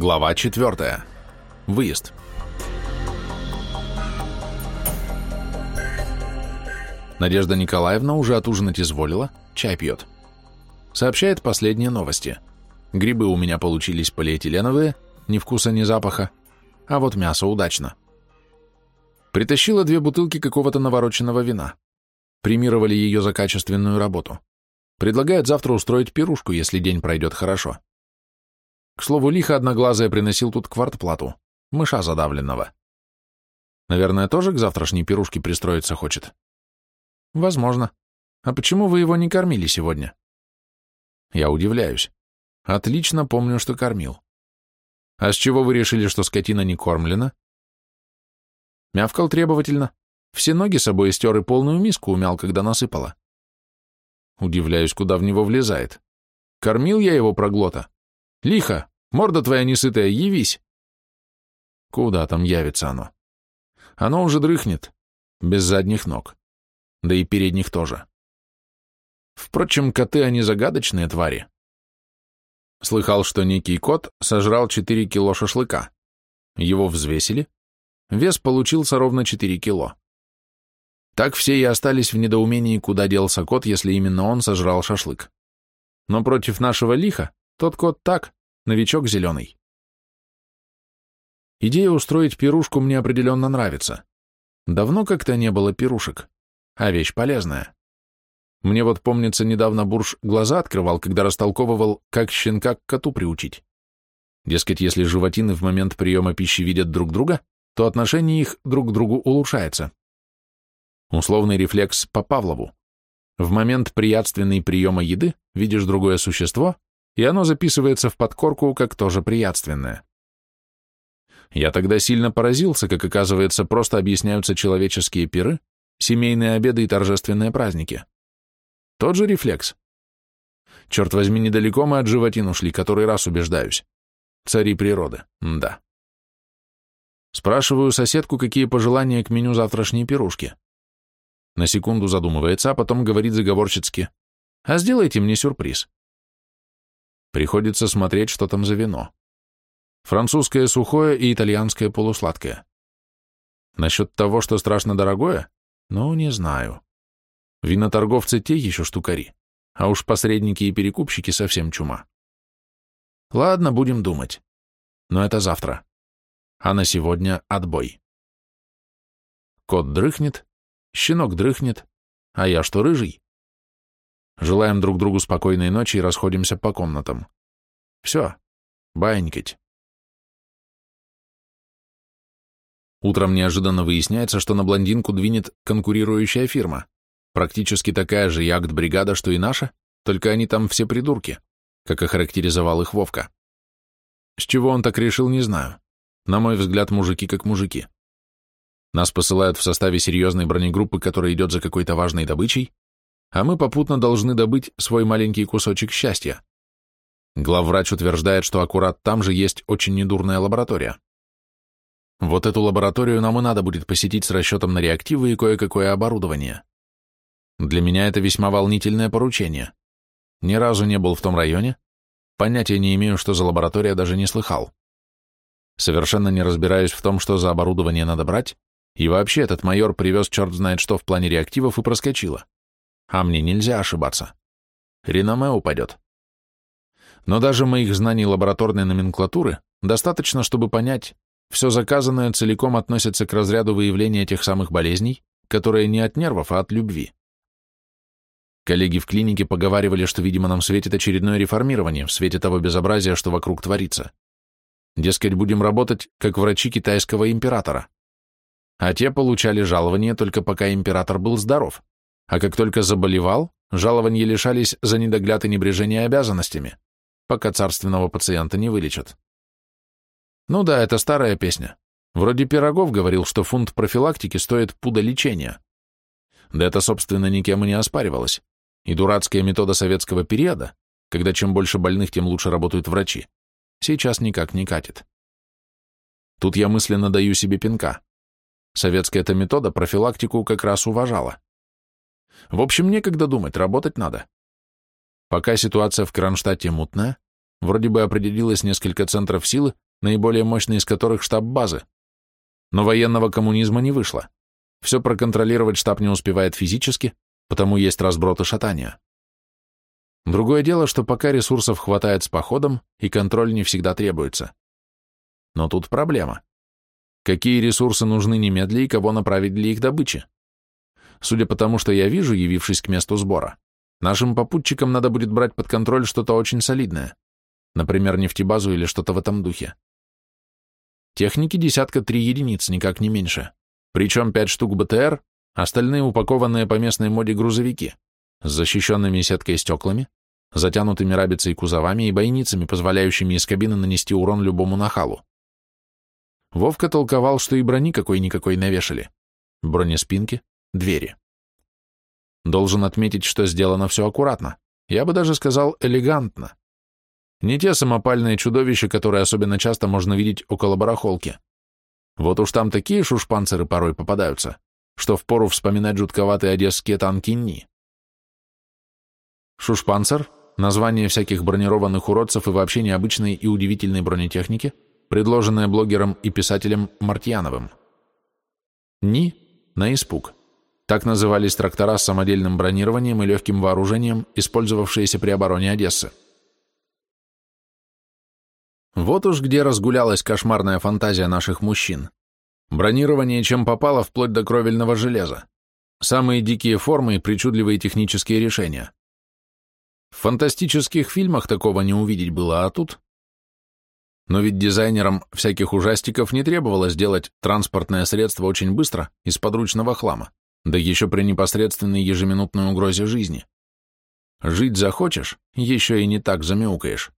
Глава 4. Выезд. Надежда Николаевна уже отужинать изволила, чай пьет. Сообщает последние новости. Грибы у меня получились полиэтиленовые, ни вкуса, ни запаха, а вот мясо удачно. Притащила две бутылки какого-то навороченного вина. Премировали ее за качественную работу. Предлагает завтра устроить пирушку, если день пройдет хорошо. К слову, лихо одноглазая приносил тут квартплату, мыша задавленного. Наверное, тоже к завтрашней пирушке пристроиться хочет? Возможно. А почему вы его не кормили сегодня? Я удивляюсь. Отлично помню, что кормил. А с чего вы решили, что скотина не кормлена? Мявкал требовательно. Все ноги собой стер и полную миску умял, когда насыпала. Удивляюсь, куда в него влезает. Кормил я его проглота. Лихо, Морда твоя несытая, явись. Куда там явится оно? Оно уже дрыхнет, без задних ног. Да и передних тоже. Впрочем, коты, они загадочные твари. Слыхал, что некий кот сожрал 4 кило шашлыка. Его взвесили. Вес получился ровно 4 кило. Так все и остались в недоумении, куда делся кот, если именно он сожрал шашлык. Но против нашего лиха тот кот так, новичок зеленый. Идея устроить пирушку мне определенно нравится. Давно как-то не было пирушек, а вещь полезная. Мне вот, помнится, недавно Бурж глаза открывал, когда растолковывал, как щенка к коту приучить. Дескать, если животины в момент приема пищи видят друг друга, то отношение их друг к другу улучшается. Условный рефлекс по Павлову. В момент приятственной приема еды видишь другое существо, и оно записывается в подкорку как тоже приятственное. Я тогда сильно поразился, как оказывается, просто объясняются человеческие пиры, семейные обеды и торжественные праздники. Тот же рефлекс. Черт возьми, недалеко мы от животин ушли, который раз убеждаюсь. Цари природы, да. Спрашиваю соседку, какие пожелания к меню завтрашней пирушки. На секунду задумывается, а потом говорит заговорщицки, «А сделайте мне сюрприз». Приходится смотреть, что там за вино. Французское сухое и итальянское полусладкое. Насчет того, что страшно дорогое? Ну, не знаю. Виноторговцы те еще штукари, а уж посредники и перекупщики совсем чума. Ладно, будем думать. Но это завтра. А на сегодня отбой. Кот дрыхнет, щенок дрыхнет, а я что, рыжий? Желаем друг другу спокойной ночи и расходимся по комнатам. Все, баинькать. Утром неожиданно выясняется, что на блондинку двинет конкурирующая фирма. Практически такая же ягд-бригада, что и наша, только они там все придурки, как охарактеризовал их Вовка. С чего он так решил, не знаю. На мой взгляд, мужики как мужики. Нас посылают в составе серьезной бронегруппы, которая идет за какой-то важной добычей, а мы попутно должны добыть свой маленький кусочек счастья. Главврач утверждает, что аккурат там же есть очень недурная лаборатория. Вот эту лабораторию нам и надо будет посетить с расчетом на реактивы и кое-какое оборудование. Для меня это весьма волнительное поручение. Ни разу не был в том районе, понятия не имею, что за лаборатория, даже не слыхал. Совершенно не разбираюсь в том, что за оборудование надо брать, и вообще этот майор привез черт знает что в плане реактивов и проскочило. А мне нельзя ошибаться. Реноме упадет. Но даже моих знаний лабораторной номенклатуры достаточно, чтобы понять, все заказанное целиком относится к разряду выявления тех самых болезней, которые не от нервов, а от любви. Коллеги в клинике поговаривали, что, видимо, нам светит очередное реформирование в свете того безобразия, что вокруг творится. Дескать, будем работать, как врачи китайского императора. А те получали жалование только пока император был здоров а как только заболевал, жалования лишались за недогляд и небрежение обязанностями, пока царственного пациента не вылечат. Ну да, это старая песня. Вроде Пирогов говорил, что фунт профилактики стоит пуда лечения. Да это, собственно, никем и не оспаривалось. И дурацкая метода советского периода, когда чем больше больных, тем лучше работают врачи, сейчас никак не катит. Тут я мысленно даю себе пинка. Советская эта метода профилактику как раз уважала. В общем, некогда думать, работать надо. Пока ситуация в Кронштадте мутная, вроде бы определилось несколько центров силы, наиболее мощный из которых штаб базы. Но военного коммунизма не вышло. Все проконтролировать штаб не успевает физически, потому есть разброд и шатания. Другое дело, что пока ресурсов хватает с походом, и контроль не всегда требуется. Но тут проблема. Какие ресурсы нужны немедля и кого направить для их добычи? Судя по тому, что я вижу, явившись к месту сбора, нашим попутчикам надо будет брать под контроль что-то очень солидное, например, нефтебазу или что-то в этом духе. Техники десятка три единиц, никак не меньше. Причем пять штук БТР, остальные упакованные по местной моде грузовики, с защищенными сеткой стеклами, затянутыми рабицей кузовами и бойницами, позволяющими из кабины нанести урон любому нахалу. Вовка толковал, что и брони какой-никакой навешали. Бронеспинки, двери. Должен отметить, что сделано все аккуратно. Я бы даже сказал элегантно. Не те самопальные чудовища, которые особенно часто можно видеть около барахолки. Вот уж там такие шушпанцеры порой попадаются, что впору вспоминать жутковатые одесские танки НИ. Шушпанцер – название всяких бронированных уродцев и вообще необычной и удивительной бронетехники, предложенное блогером и писателем Мартьяновым. НИ – на испуг. Так назывались трактора с самодельным бронированием и легким вооружением, использовавшиеся при обороне Одессы. Вот уж где разгулялась кошмарная фантазия наших мужчин. Бронирование чем попало, вплоть до кровельного железа. Самые дикие формы и причудливые технические решения. В фантастических фильмах такого не увидеть было, а тут... Но ведь дизайнерам всяких ужастиков не требовалось делать транспортное средство очень быстро, из подручного хлама, да еще при непосредственной ежеминутной угрозе жизни. Жить захочешь, еще и не так замяукаешь.